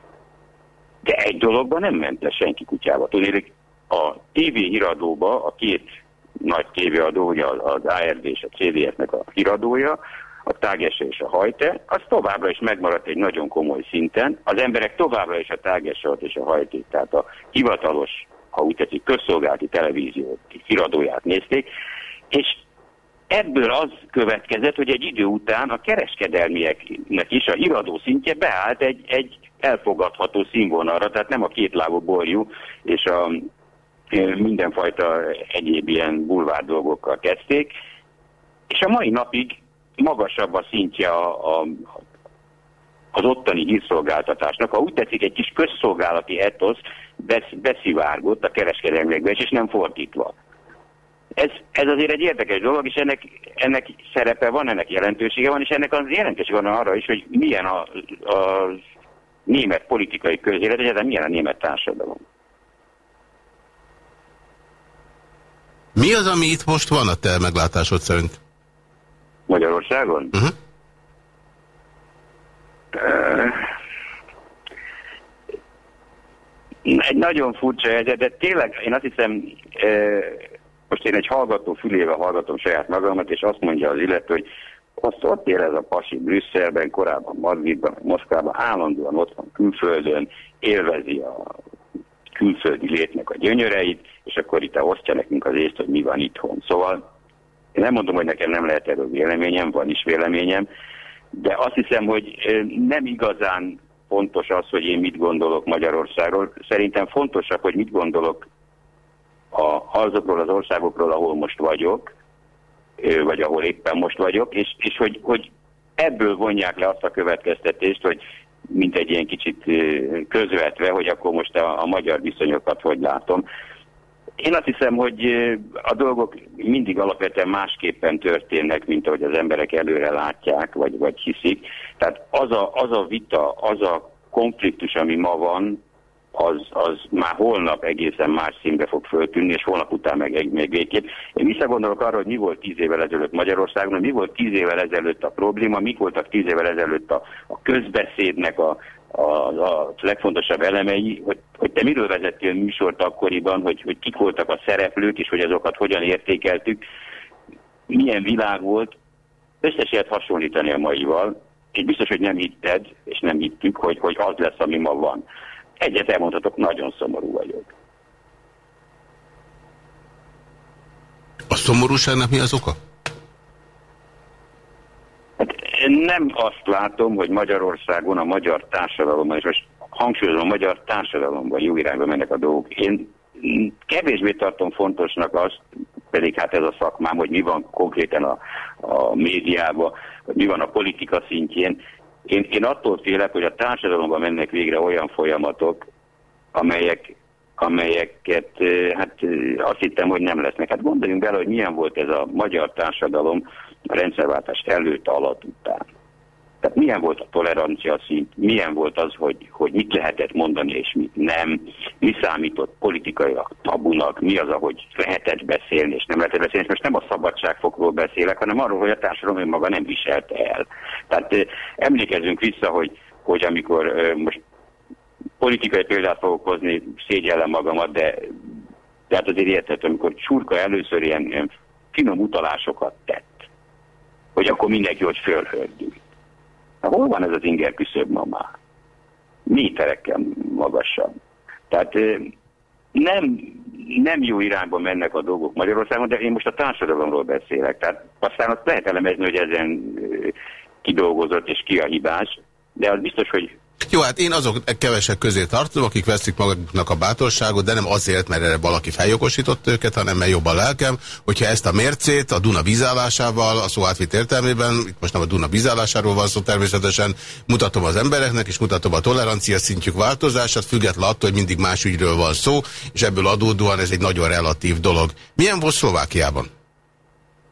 De egy dologban nem ment le senki kutyába. Tudnék, a TV híradóba a két nagy tévéadó, ugye az ARD és a CDF-nek a híradója, a tágese és a hajte, az továbbra is megmaradt egy nagyon komoly szinten. Az emberek továbbra is a tágesat és a hajtét, tehát a hivatalos, ha úgy tetszik, közszolgálati televízió híradóját nézték, és ebből az következett, hogy egy idő után a kereskedelmieknek is a híradó szintje beállt egy, egy elfogadható színvonalra, tehát nem a kétlábú borjú és a mindenfajta egyéb ilyen bulvár dolgokkal kezdték, és a mai napig magasabb a szintje a, a, az ottani hírszolgáltatásnak. Ha úgy tetszik, egy kis közszolgálati etosz besz, beszivárgott a kereskedelmiekbe, és nem fordítva. Ez, ez azért egy érdekes dolog, és ennek, ennek szerepe van, ennek jelentősége van, és ennek az jelentősége van arra is, hogy milyen a, a német politikai közélet, egyáltalán milyen a német társadalom. Mi az, ami itt most van a te meglátásod szerint? Magyarországon? Uh -huh. Egy nagyon furcsa helyzet, de tényleg én azt hiszem, most én egy hallgató fülével hallgatom saját magamat, és azt mondja az illető, hogy azt ott él ez a pasi Brüsszelben, korábban Madridban, Moszkvában, állandóan ott van külföldön, élvezi a külföldi létnek a gyönyöreit, és akkor itt osztja nekünk az észt, hogy mi van itthon. Szóval én nem mondom, hogy nekem nem lehet erről véleményem, van is véleményem, de azt hiszem, hogy nem igazán fontos az, hogy én mit gondolok Magyarországról. Szerintem fontosabb, hogy mit gondolok a, azokról az országokról, ahol most vagyok, vagy ahol éppen most vagyok, és, és hogy, hogy ebből vonják le azt a következtetést, hogy mint egy ilyen kicsit közvetve, hogy akkor most a, a magyar viszonyokat hogy látom. Én azt hiszem, hogy a dolgok mindig alapvetően másképpen történnek, mint ahogy az emberek előre látják, vagy, vagy hiszik. Tehát az a, az a vita, az a konfliktus, ami ma van, az, az már holnap egészen más színbe fog föltűnni, és holnap után meg még végképp. Én visszagondolok arra, hogy mi volt tíz évvel ezelőtt Magyarországon, mi volt tíz évvel ezelőtt a probléma, mik voltak tíz évvel ezelőtt a, a közbeszédnek a, a, a legfontosabb elemei, hogy, hogy te miről vezettél műsort akkoriban, hogy, hogy kik voltak a szereplők, és hogy azokat hogyan értékeltük, milyen világ volt, összes lehet hasonlítani a maival. Én biztos, hogy nem hitted, és nem hittük, hogy, hogy az lesz, ami ma van. Egyet elmondhatok, nagyon szomorú vagyok. A szomorúságnak mi az oka? Hát nem azt látom, hogy Magyarországon a magyar társadalomban, és most hangsúlyozom, a magyar társadalomban jó irányba mennek a dolgok. Én kevésbé tartom fontosnak azt, pedig hát ez a szakmám, hogy mi van konkrétan a, a médiában, hogy mi van a politika szintjén. Én, én attól félek, hogy a társadalomban mennek végre olyan folyamatok, amelyek, amelyeket hát azt hittem, hogy nem lesznek. Hát gondoljunk bele, hogy milyen volt ez a magyar társadalom a rendszerváltás előtt, alatt, után. Tehát milyen volt a tolerancia szint, milyen volt az, hogy, hogy mit lehetett mondani és mit nem, mi számított politikailag tabunak, mi az, ahogy lehetett beszélni és nem lehetett beszélni. És most nem a szabadságfokról beszélek, hanem arról, hogy a társadalom maga nem viselte el. Tehát emlékezzünk vissza, hogy, hogy amikor most politikai példát fogok hozni, szégyellem magamat, de, de hát azért értettem, amikor Csurka először ilyen, ilyen finom utalásokat tett, hogy akkor mindenki hogy fölhördünk. Na, hol van ez az inger küszöb ma már? Méterekkel magasabb. Tehát nem, nem jó irányba mennek a dolgok Magyarországon, de én most a társadalomról beszélek. Tehát aztán azt lehet elemezni, hogy ezen kidolgozott és ki a hibás, de az biztos, hogy jó, hát én azok kevesek közé tartom, akik veszik maguknak a bátorságot, de nem azért, mert erre valaki feljogosított őket, hanem mert jobb a lelkem, hogyha ezt a mércét a Duna vízállásával, a szó átvitt értelmében, itt most nem a Duna vízállásáról van szó természetesen, mutatom az embereknek, és mutatom a tolerancia szintjük változását, független attól, hogy mindig más ügyről van szó, és ebből adódóan ez egy nagyon relatív dolog. Milyen volt Szlovákiában?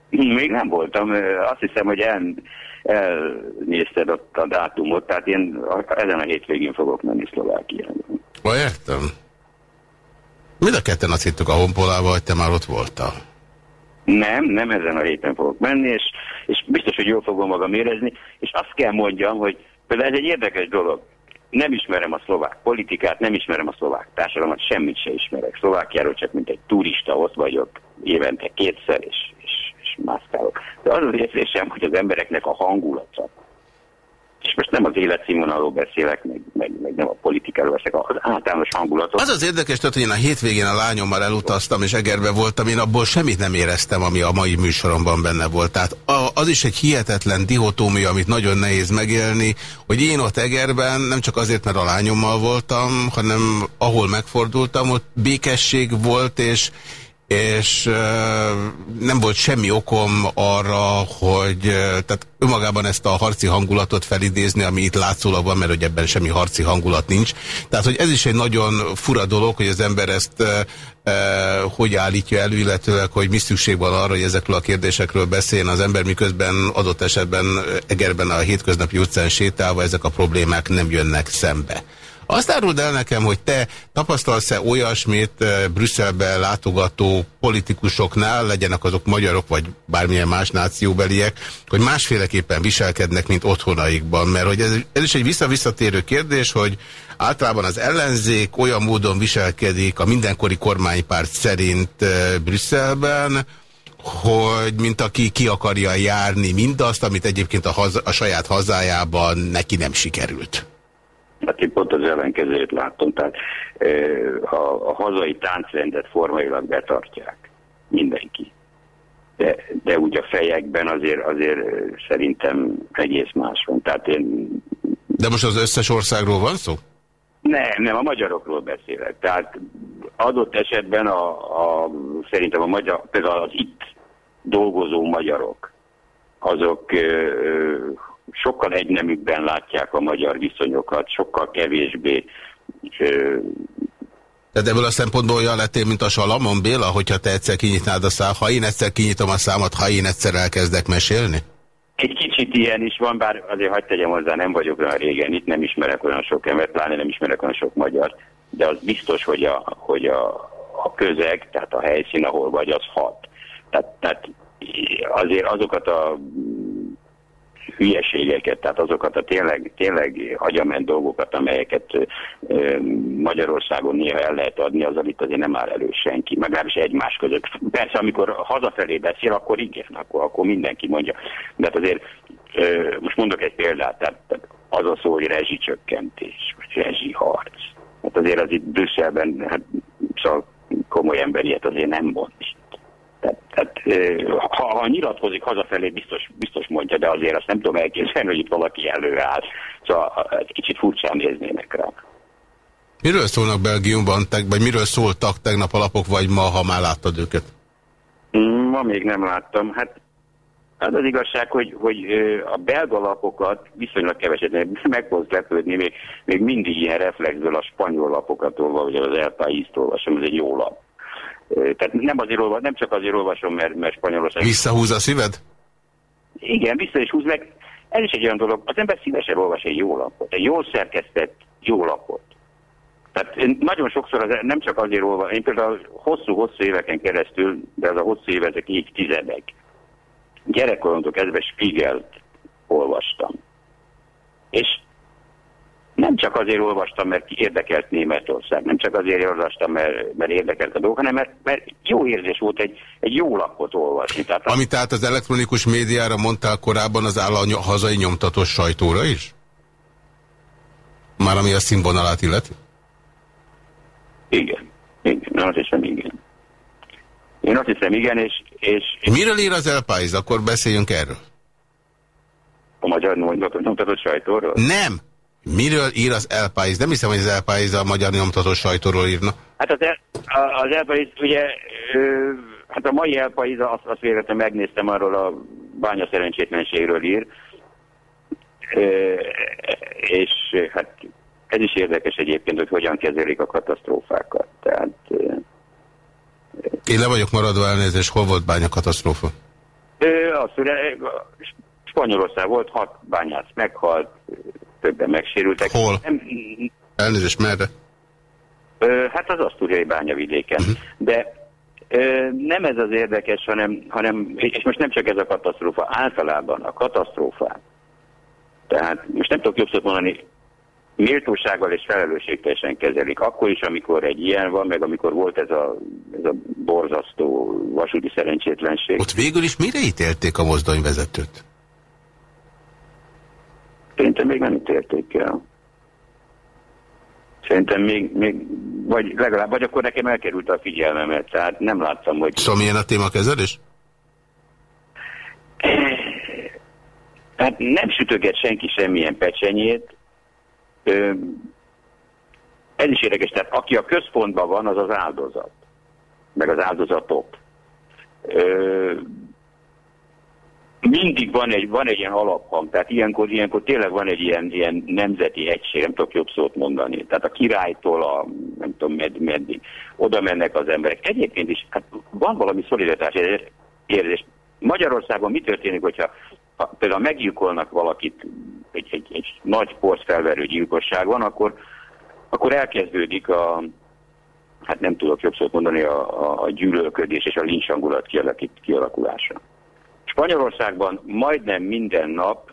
Még nem voltam. Azt hiszem, hogy el elnézted ott a dátumot, tehát én ezen a hétvégén fogok menni Szlovákiába. Ma értem. Mind a ketten azt hittük a honpolával, hogy te már ott voltál. Nem, nem ezen a héten fogok menni, és, és biztos, hogy jól fogom magam érezni, és azt kell mondjam, hogy például ez egy érdekes dolog. Nem ismerem a szlovák politikát, nem ismerem a szlovák társadalmat, semmit se ismerek. Szlovákiáról csak mint egy turista ott vagyok évente kétszer, és, és, és mászkálok. De az az érzésem, hogy az embereknek a hangulata, és most nem az életszínvonalról beszélek, meg, meg, meg nem a politikáról beszélek, az általános hangulatot. Az az érdekes, tehát, hogy én a hétvégén a lányommal elutaztam, és Egerbe voltam, én abból semmit nem éreztem, ami a mai műsoromban benne volt. Tehát az is egy hihetetlen dihotómia, amit nagyon nehéz megélni, hogy én ott Egerben nem csak azért, mert a lányommal voltam, hanem ahol megfordultam, ott békesség volt, és és nem volt semmi okom arra, hogy tehát önmagában ezt a harci hangulatot felidézni, ami itt látszólag van, mert hogy ebben semmi harci hangulat nincs. Tehát, hogy ez is egy nagyon fura dolog, hogy az ember ezt e, hogy állítja elő, illetőleg, hogy mi szükség van arra, hogy ezekről a kérdésekről beszéljen az ember, miközben adott esetben Egerben a hétköznapi utcán sétálva ezek a problémák nem jönnek szembe. Azt áruld el nekem, hogy te tapasztalsz-e olyasmit eh, Brüsszelben látogató politikusoknál, legyenek azok magyarok vagy bármilyen más nációbeliek, hogy másféleképpen viselkednek, mint otthonaikban. Mert hogy ez, ez is egy visszavisszatérő kérdés, hogy általában az ellenzék olyan módon viselkedik a mindenkori kormánypárt szerint eh, Brüsszelben, hogy mint aki ki akarja járni mindazt, amit egyébként a, haza, a saját hazájában neki nem sikerült. Hát én pont az ellenkezőjét láttam, tehát a, a hazai táncrendet formailag betartják mindenki. De, de úgy a fejekben azért, azért szerintem egész más van. Tehát én... De most az összes országról van szó? Nem, nem, a magyarokról beszélek. Tehát adott esetben a, a, szerintem a magyar, például az itt dolgozó magyarok, azok sokkal egyneműkben látják a magyar viszonyokat, sokkal kevésbé tehát ebből a szempontból olyan lettél, mint a Salamon Béla, hogyha te egyszer kinyitnád a szám, ha én egyszer kinyitom a számot, ha én egyszer elkezdek mesélni? Egy kicsit ilyen is van, bár azért hagyd tegyem hozzá, nem vagyok olyan régen itt, nem ismerek olyan sok embert, pláne nem ismerek olyan sok magyar, de az biztos, hogy a, hogy a, a közeg, tehát a helyszín, ahol vagy, az hat. Tehát, tehát azért azokat a hülyeségeket, tehát azokat a tényleg, tényleg agyament dolgokat, amelyeket Magyarországon néha el lehet adni, az itt azért nem áll elő senki, legalábbis egymás között. Persze, amikor hazafelé beszél, akkor igen, akkor, akkor mindenki mondja. De hát azért most mondok egy példát, tehát az a szó, hogy rezsicsökkentés, vagy rezsiharc. Hát azért az itt Brüsszelben, hát szóval komoly ember ilyet azért nem mond. Tehát, tehát ha, ha nyilatkozik hazafelé, biztos, biztos mondja, de azért azt nem tudom elképzelni, hogy itt valaki előáll. Szóval egy kicsit furcsán néznének rá. Miről szólnak Belgiumban, vagy miről szóltak tegnap alapok, vagy ma, ha már láttad őket? Ma még nem láttam. Hát az az igazság, hogy, hogy a belga lapokat viszonylag keveset meg fogsz lepődni, még, még mindig ilyen reflexből a spanyol lapokat olva, vagy az El País-t olvasom, ez egy jó lap. Tehát nem, azért olvas, nem csak azért olvasom, mert, mert Spanyolország... Visszahúz a szíved? Igen, vissza is húz meg. Ez is egy olyan dolog, az ember szívesen olvas egy jó lapot, egy jól szerkesztett jó lapot. Tehát én nagyon sokszor az, nem csak azért olvasom, én például hosszú-hosszú éveken keresztül, de az a hosszú év, ezek így tizedek. Gyerekkoromtól kezdve Spiegelt olvastam. És nem csak azért olvastam, mert érdekelt Németország, nem csak azért olvastam, mert, mert érdekelt a dolgok, hanem mert, mert jó érzés volt egy, egy jó lapot olvasni. Tehát Ami tehát az elektronikus médiára mondtál korábban, az áll a hazai nyomtatos sajtóra is? Már ami a színvonalát illeti? Igen. Igen, azt hiszem igen. Én azt hiszem igen, és... és, és... Miről ír az elpályz? Akkor beszéljünk erről. A magyar nyomtatott sajtóról? Nem! Miről ír az Elpáiz? Nem hiszem, hogy az Elpáiz a magyar nyomtató sajtóról írna. Hát az, el, az Elpáiz, ugye, ö, hát a mai Elpáiz, azt, azt véletlenül megnéztem arról a bánya szerencsétlenségről ír, ö, és hát ez is érdekes egyébként, hogy hogyan kezelik a katasztrófákat. Tehát, ö, Én le vagyok maradva elnézést, hol volt bánya katasztrófa? Azt, hogy Spanyolország volt, hat bányász meghalt, többen megsérültek. Hol? Nem, Elnézést, merre? Ö, hát az asztúriai bányavidéken. Uh mhm. -huh. De ö, nem ez az érdekes, hanem, hanem, és most nem csak ez a katasztrófa, általában a katasztrófát. Tehát most nem tudok jobb szót mondani, méltósággal és felelősségteljesen kezelik. Akkor is, amikor egy ilyen van, meg amikor volt ez a, ez a borzasztó vasúti szerencsétlenség. Ott végül is mire ítélték a mozdonyvezetőt? Szerintem még nem ítélték el. Szerintem még, még vagy legalább, vagy akkor nekem elkerült a figyelmemet, tehát nem láttam, hogy... Szóval milyen a témakezelés? Hát nem sütöget senki semmilyen pecsenyét, ez is érdekes, tehát aki a központban van, az az áldozat, meg az áldozatok. Mindig van egy, van egy ilyen alaphang, tehát ilyenkor, ilyenkor tényleg van egy ilyen, ilyen nemzeti egység, nem tudok jobb szót mondani. Tehát a királytól a, nem tudom med, meddig, oda mennek az emberek. Egyébként is, hát van valami szolidaritás érzés. Magyarországon mi történik, hogyha ha például meggyilkolnak valakit, egy, egy, egy nagy porc felverő gyilkosság van, akkor, akkor elkezdődik a, hát nem tudok jobb szót mondani, a, a, a gyűlölködés és a lincsangulat kialakulása. Spanyolországban majdnem minden nap,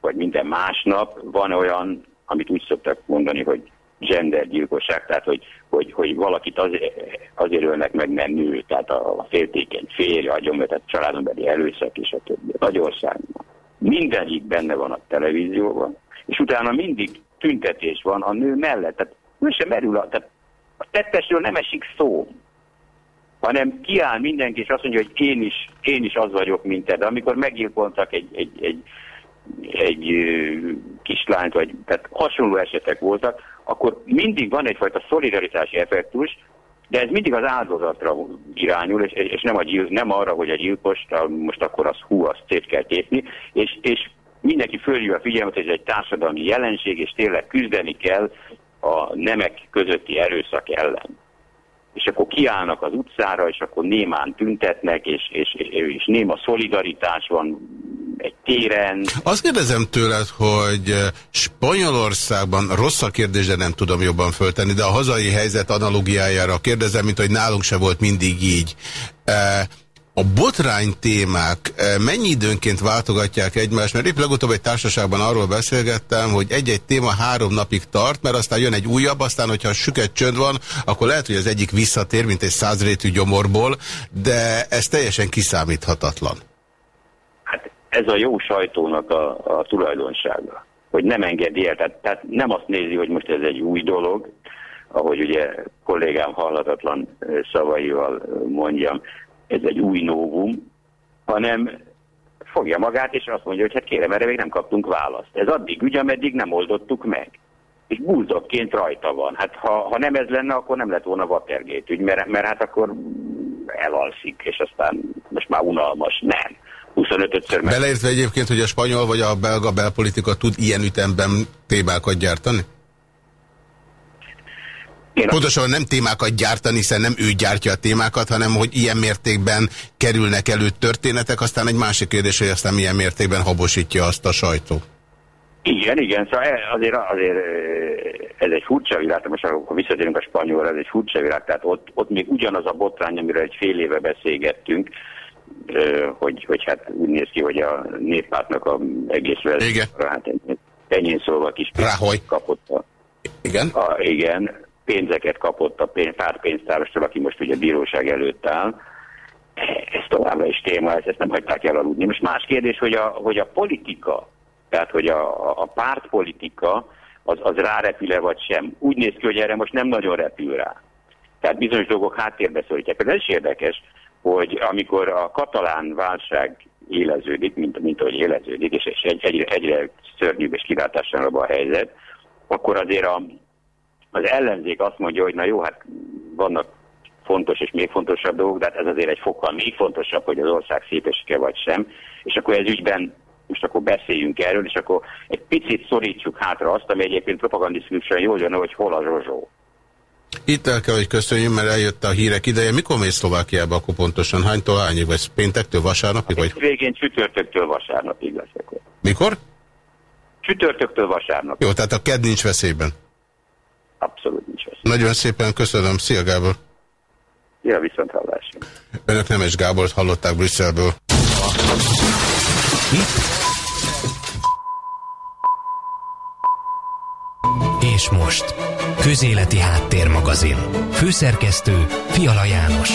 vagy minden másnap van olyan, amit úgy szoktak mondani, hogy gendergyilkosság, tehát hogy, hogy, hogy valakit azért, azért ölnek meg, nem nő, tehát a, a féltékeny férj, a gyomvetett családon belül előszak és a többi. Magyarországban mindegyik benne van a televízióban, és utána mindig tüntetés van a nő mellett. Tehát ő sem merül, a, tehát a tettesről nem esik szó, hanem kiáll mindenki, és azt mondja, hogy én is, én is az vagyok, mint te. De amikor meggyilkoltak egy, egy, egy, egy kislányt, vagy tehát hasonló esetek voltak, akkor mindig van egyfajta szolidaritási effektus, de ez mindig az áldozatra irányul, és, és nem, a gyil, nem arra, hogy a gyilkos, most akkor az hú, azt szét kell tépni, és, és mindenki fölhívja a figyelmet, hogy ez egy társadalmi jelenség, és tényleg küzdeni kell a nemek közötti erőszak ellen. És akkor kiállnak az utcára, és akkor némán tüntetnek, és, és, és, és néma szolidaritás van egy téren. Azt kérdezem tőled, hogy eh, Spanyolországban, rossz a kérdés, de nem tudom jobban föltenni, de a hazai helyzet analogiájára kérdezem, mint hogy nálunk se volt mindig így. Eh, a botrány témák eh, mennyi időnként váltogatják egymást? Mert épp legutóbb egy társaságban arról beszélgettem, hogy egy-egy téma három napig tart, mert aztán jön egy újabb, aztán, hogyha süket csönd van, akkor lehet, hogy az egyik visszatér, mint egy százrétű gyomorból, de ez teljesen kiszámíthatatlan ez a jó sajtónak a, a tulajdonsága, hogy nem engedi el. Tehát, tehát nem azt nézi, hogy most ez egy új dolog, ahogy ugye kollégám hallatatlan szavaival mondjam, ez egy új novum, hanem fogja magát, és azt mondja, hogy hát kérem, erre még nem kaptunk választ. Ez addig ügy, ameddig nem oldottuk meg. És búzdokként rajta van. Hát ha, ha nem ez lenne, akkor nem lett volna Watergate ügy, mert, mert hát akkor elalszik, és aztán most már unalmas. Nem. 25-ször meg. Beleértve egyébként, hogy a spanyol vagy a belga belpolitika tud ilyen ütemben témákat gyártani? Én Pontosan nem témákat gyártani, hiszen nem ő gyártja a témákat, hanem hogy ilyen mértékben kerülnek elő történetek, aztán egy másik kérdés, hogy aztán milyen mértékben habosítja azt a sajtó. Igen, igen, szóval azért, azért ez egy furcsa világ, most akkor visszatérünk a spanyolra, ez egy furcsa világ, tehát ott, ott még ugyanaz a botrány, amiről egy fél éve beszélgettünk, hogy, hogy hát úgy néz ki, hogy a néppártnak a egész vezetőre, hát ennyi szóval kis kapott a, igen? A, igen, pénzeket kapott a pénz, pártpénztárostól, aki most ugye bíróság előtt áll. Ez továbbra is téma, ezt, nem hagyták el aludni. Most más kérdés, hogy a, hogy a politika, tehát hogy a, a pártpolitika az, az rárepül-e vagy sem. Úgy néz ki, hogy erre most nem nagyon repül rá. Tehát bizonyos dolgok háttérbe szólítják. Ez is érdekes, hogy amikor a katalán válság éleződik, mint, mint ahogy éleződik, és, egy, egyre, egyre szörnyűbb és kilátástalanabb a helyzet, akkor azért a, az ellenzék azt mondja, hogy na jó, hát vannak fontos és még fontosabb dolgok, de hát ez azért egy fokkal még fontosabb, hogy az ország szépesike vagy sem, és akkor ez ügyben most akkor beszéljünk erről, és akkor egy picit szorítsuk hátra azt, ami egyébként propagandisztikusan jól jön, hogy hol a zsozsó. Itt el kell, hogy köszönjük, mert eljött a hírek ideje. Mikor mész Szlovákiába akkor pontosan? Hánytól hányig? Vagy péntektől vasárnapig? Vagy? Végén csütörtöktől vasárnapig leszek. Mikor? Csütörtöktől vasárnap. Jó, tehát a ked nincs veszélyben. Abszolút nincs veszélyben. Na Nagyon szépen köszönöm. Szia Gábor! Ja, viszont hallásra. Önök Nemes Gábort hallották Brüsszelből. És most, Közéleti Háttérmagazin. Főszerkesztő Fiala János.